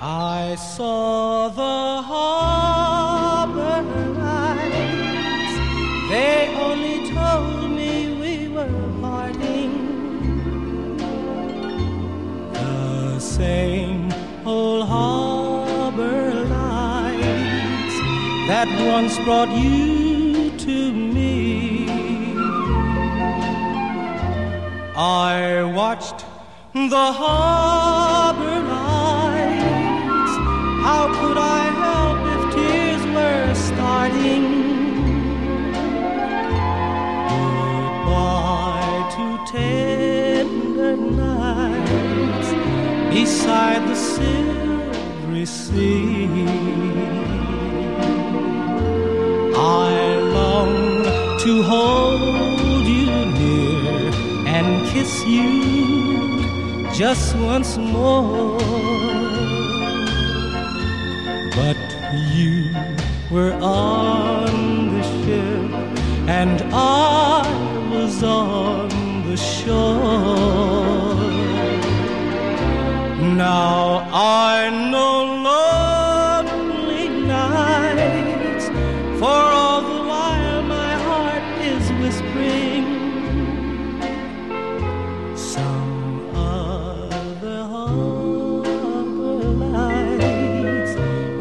I saw the harbor lights. They only told me we were parting. The same old harbor lights that once brought you to me. I watched the harbor lights beside the silvery sea. I long to hold you near and kiss you just once more. But you were on the ship and I was on the shore.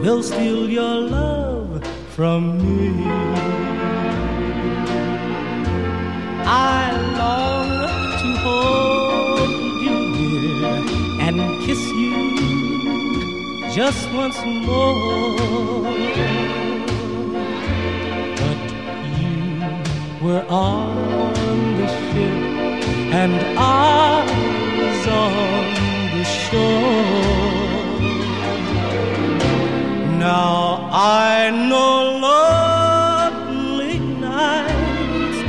Will steal your love from me. I long to hold you near and kiss you just once more. But you were on the ship and I was on the shore. I know lonely nights,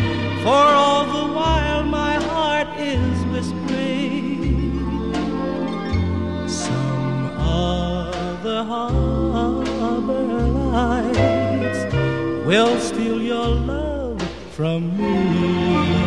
for all the while my heart is whispering some other harbor lights will steal your love from me.